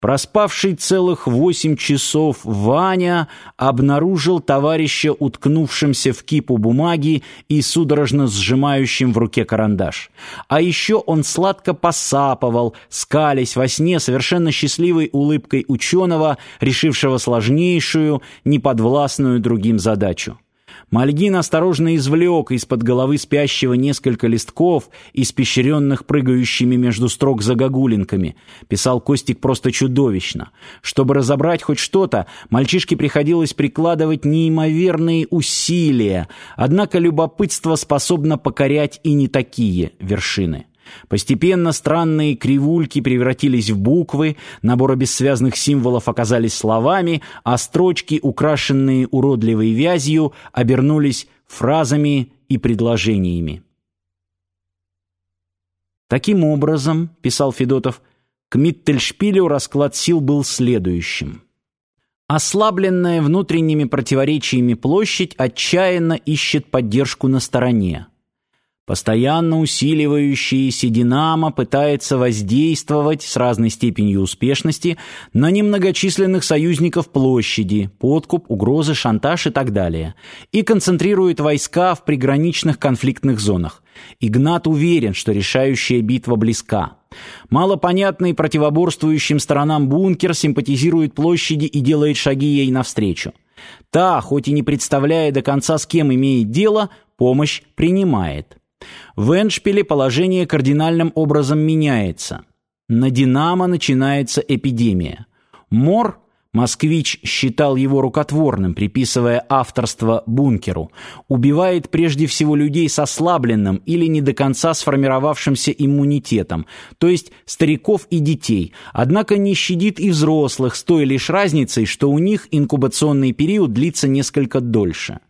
Проспавший целых восемь часов Ваня обнаружил товарища уткнувшимся в кипу бумаги и судорожно сжимающим в руке карандаш. А еще он сладко посапывал, скалясь во сне совершенно счастливой улыбкой ученого, решившего сложнейшую, неподвластную другим задачу. Мальгин осторожно извлек из-под головы спящего несколько листков, испещренных прыгающими между строк загогулинками. Писал Костик просто чудовищно. Чтобы разобрать хоть что-то, мальчишке приходилось прикладывать неимоверные усилия, однако любопытство способно покорять и не такие вершины. Постепенно странные кривульки превратились в буквы, наборы бессвязных символов оказались словами, а строчки, украшенные уродливой вязью, обернулись фразами и предложениями. Таким образом, писал Федотов, к Миттельшпилю расклад сил был следующим. Ослабленная внутренними противоречиями площадь отчаянно ищет поддержку на стороне. Постоянно усиливающаяся «Динамо» пытается воздействовать с разной степенью успешности на немногочисленных союзников площади, подкуп, угрозы, шантаж и так далее, и концентрирует войска в приграничных конфликтных зонах. Игнат уверен, что решающая битва близка. Малопонятный противоборствующим сторонам бункер симпатизирует площади и делает шаги ей навстречу. Та, хоть и не представляя до конца, с кем имеет дело, помощь принимает. В Эншпиле положение кардинальным образом меняется. На «Динамо» начинается эпидемия. Мор, москвич считал его рукотворным, приписывая авторство бункеру, убивает прежде всего людей с ослабленным или не до конца сформировавшимся иммунитетом, то есть стариков и детей, однако не щадит и взрослых с той лишь разницей, что у них инкубационный период длится несколько дольше.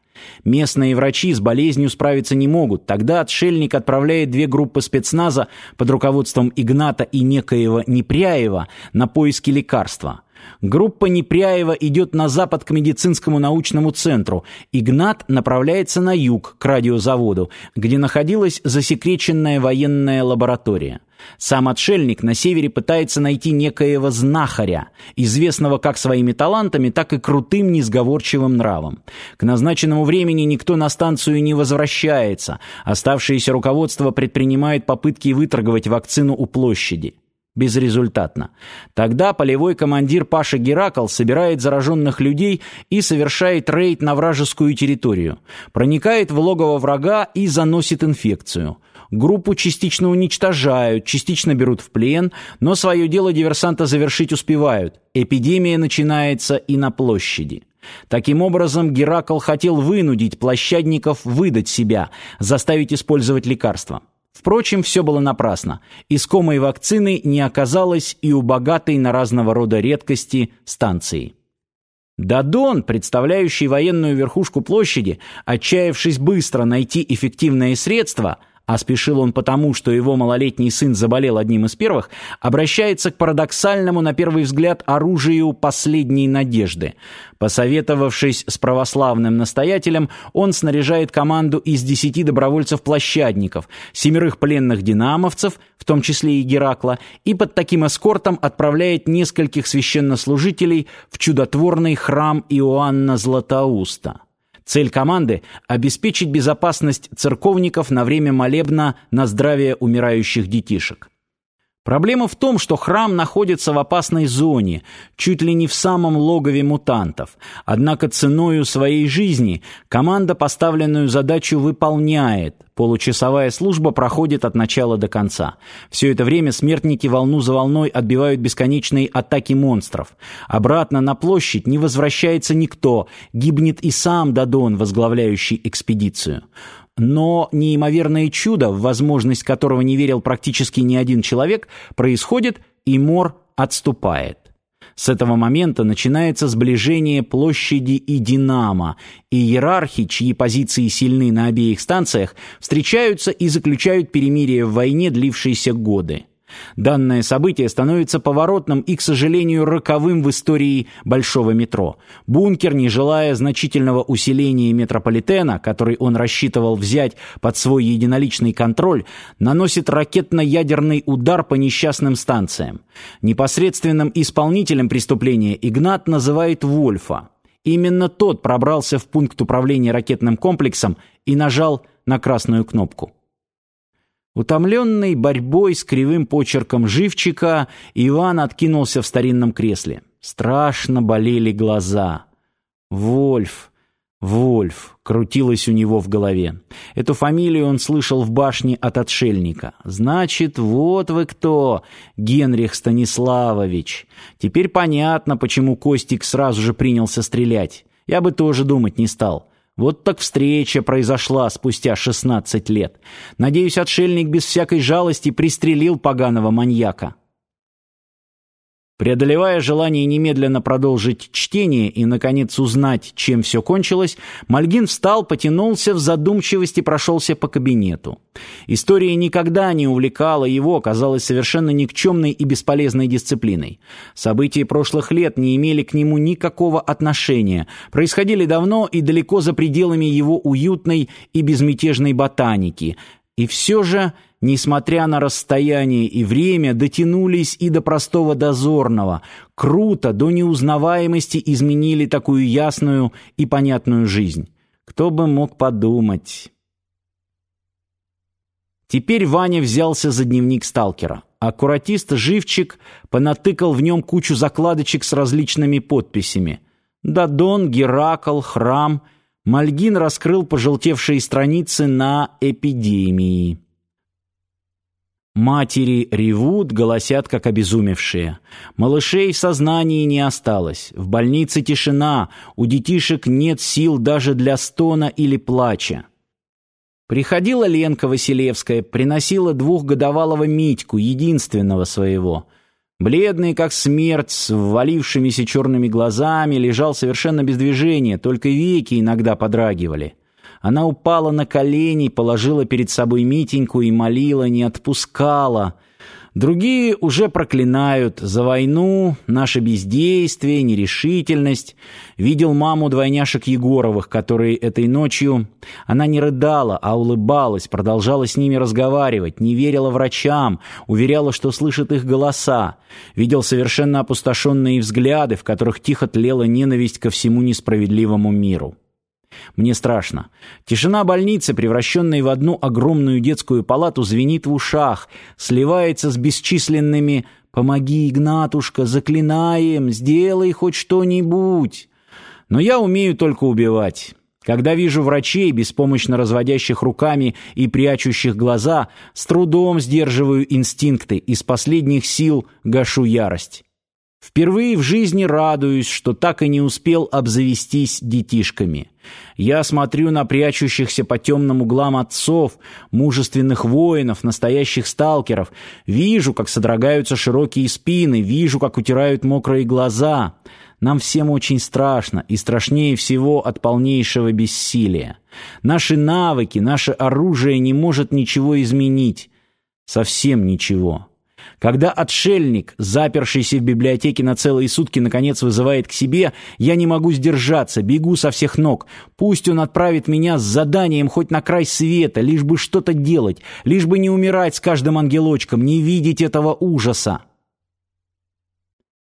Местные врачи с болезнью справиться не могут. Тогда отшельник отправляет две группы спецназа под руководством Игната и некоего Непряева на поиски лекарства. Группа Непряева идет на запад к медицинскому научному центру. Игнат направляется на юг, к радиозаводу, где находилась засекреченная военная лаборатория. Сам отшельник на севере пытается найти некоего знахаря, известного как своими талантами, так и крутым несговорчивым нравом. К назначенному времени никто на станцию не возвращается. Оставшееся руководство предпринимает попытки выторговать вакцину у площади. Безрезультатно. Тогда полевой командир Паша Геракл собирает зараженных людей и совершает рейд на вражескую территорию. Проникает в логово врага и заносит инфекцию. Группу частично уничтожают, частично берут в плен, но свое дело диверсанта завершить успевают. Эпидемия начинается и на площади. Таким образом, Геракл хотел вынудить площадников выдать себя, заставить использовать лекарства. Впрочем, все было напрасно. Искомой вакцины не оказалось и у богатой на разного рода редкости станции. Дадон, представляющий военную верхушку площади, отчаявшись быстро найти эффективные средства – а спешил он потому, что его малолетний сын заболел одним из первых, обращается к парадоксальному, на первый взгляд, оружию последней надежды. Посоветовавшись с православным настоятелем, он снаряжает команду из десяти добровольцев-площадников, семерых пленных динамовцев, в том числе и Геракла, и под таким эскортом отправляет нескольких священнослужителей в чудотворный храм Иоанна Златоуста. Цель команды – обеспечить безопасность церковников на время молебна на здравие умирающих детишек. Проблема в том, что храм находится в опасной зоне, чуть ли не в самом логове мутантов. Однако ценою своей жизни команда поставленную задачу выполняет. Получасовая служба проходит от начала до конца. Все это время смертники волну за волной отбивают бесконечные атаки монстров. Обратно на площадь не возвращается никто, гибнет и сам Дадон, возглавляющий экспедицию. Но неимоверное чудо, в возможность которого не верил практически ни один человек, происходит, и Мор отступает. С этого момента начинается сближение площади и Динамо, и иерархи, чьи позиции сильны на обеих станциях, встречаются и заключают перемирие в войне, длившейся годы. Данное событие становится поворотным и, к сожалению, роковым в истории Большого метро. Бункер, не желая значительного усиления метрополитена, который он рассчитывал взять под свой единоличный контроль, наносит ракетно-ядерный удар по несчастным станциям. Непосредственным исполнителем преступления Игнат называет Вольфа. Именно тот пробрался в пункт управления ракетным комплексом и нажал на красную кнопку. Утомленный борьбой с кривым почерком живчика, Иван откинулся в старинном кресле. Страшно болели глаза. «Вольф, Вольф», — крутилось у него в голове. Эту фамилию он слышал в башне от отшельника. «Значит, вот вы кто, Генрих Станиславович. Теперь понятно, почему Костик сразу же принялся стрелять. Я бы тоже думать не стал». Вот так встреча произошла спустя 16 лет. Надеюсь, отшельник без всякой жалости пристрелил поганого маньяка. Преодолевая желание немедленно продолжить чтение и, наконец, узнать, чем все кончилось, Мальгин встал, потянулся, в задумчивости прошелся по кабинету. История никогда не увлекала его, казалась совершенно никчемной и бесполезной дисциплиной. События прошлых лет не имели к нему никакого отношения, происходили давно и далеко за пределами его уютной и безмятежной ботаники, и все же несмотря на расстояние и время, дотянулись и до простого дозорного, круто, до неузнаваемости изменили такую ясную и понятную жизнь. Кто бы мог подумать... Теперь Ваня взялся за дневник сталкера. Аккуратист Живчик понатыкал в нем кучу закладочек с различными подписями. Дадон, Геракл, Храм. Мальгин раскрыл пожелтевшие страницы на эпидемии. Матери ревут, голосят, как обезумевшие. Малышей в сознании не осталось. В больнице тишина, у детишек нет сил даже для стона или плача. Приходила Ленка Василевская, приносила двухгодовалого Митьку, единственного своего. Бледный, как смерть, с ввалившимися черными глазами, лежал совершенно без движения, только веки иногда подрагивали. Она упала на колени, положила перед собой Митеньку и молила, не отпускала. Другие уже проклинают за войну, наше бездействие, нерешительность. Видел маму двойняшек Егоровых, которые этой ночью... Она не рыдала, а улыбалась, продолжала с ними разговаривать, не верила врачам, уверяла, что слышит их голоса. Видел совершенно опустошенные взгляды, в которых тихо тлела ненависть ко всему несправедливому миру. Мне страшно. Тишина больницы, превращенной в одну огромную детскую палату, звенит в ушах, сливается с бесчисленными «Помоги, Игнатушка, заклинаем, сделай хоть что-нибудь». Но я умею только убивать. Когда вижу врачей, беспомощно разводящих руками и прячущих глаза, с трудом сдерживаю инстинкты, из последних сил гашу ярость. Впервые в жизни радуюсь, что так и не успел обзавестись детишками. Я смотрю на прячущихся по темным углам отцов, мужественных воинов, настоящих сталкеров. Вижу, как содрогаются широкие спины, вижу, как утирают мокрые глаза. Нам всем очень страшно, и страшнее всего от полнейшего бессилия. Наши навыки, наше оружие не может ничего изменить. Совсем ничего. Когда отшельник, запершийся в библиотеке на целые сутки, наконец вызывает к себе, я не могу сдержаться, бегу со всех ног. Пусть он отправит меня с заданием хоть на край света, лишь бы что-то делать, лишь бы не умирать с каждым ангелочком, не видеть этого ужаса.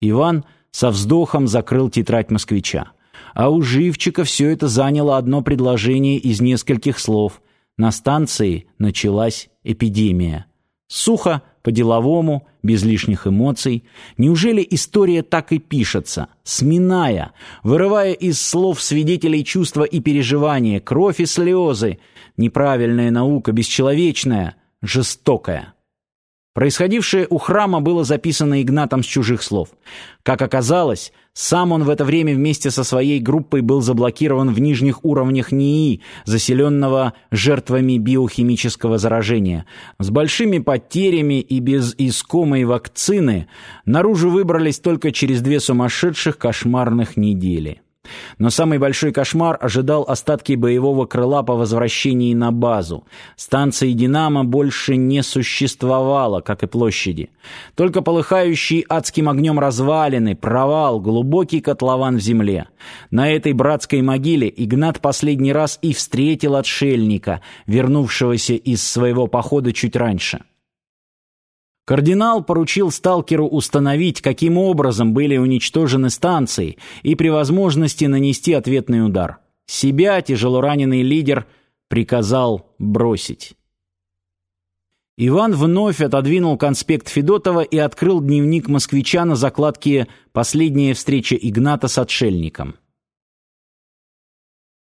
Иван со вздохом закрыл тетрадь москвича. А у Живчика все это заняло одно предложение из нескольких слов. На станции началась эпидемия. Сухо, по-деловому, без лишних эмоций. Неужели история так и пишется, сминая, вырывая из слов свидетелей чувства и переживания, кровь и слезы? Неправильная наука, бесчеловечная, жестокая. Происходившее у храма было записано Игнатом с чужих слов. Как оказалось, сам он в это время вместе со своей группой был заблокирован в нижних уровнях НИИ, заселенного жертвами биохимического заражения. С большими потерями и без искомой вакцины наружу выбрались только через две сумасшедших кошмарных недели. Но самый большой кошмар ожидал остатки боевого крыла по возвращении на базу. Станции «Динамо» больше не существовало, как и площади. Только полыхающие адским огнем развалины, провал, глубокий котлован в земле. На этой братской могиле Игнат последний раз и встретил отшельника, вернувшегося из своего похода чуть раньше. Кардинал поручил сталкеру установить, каким образом были уничтожены станции, и при возможности нанести ответный удар. Себя тяжелораненый лидер приказал бросить. Иван вновь отодвинул конспект Федотова и открыл дневник москвича на закладке «Последняя встреча Игната с отшельником».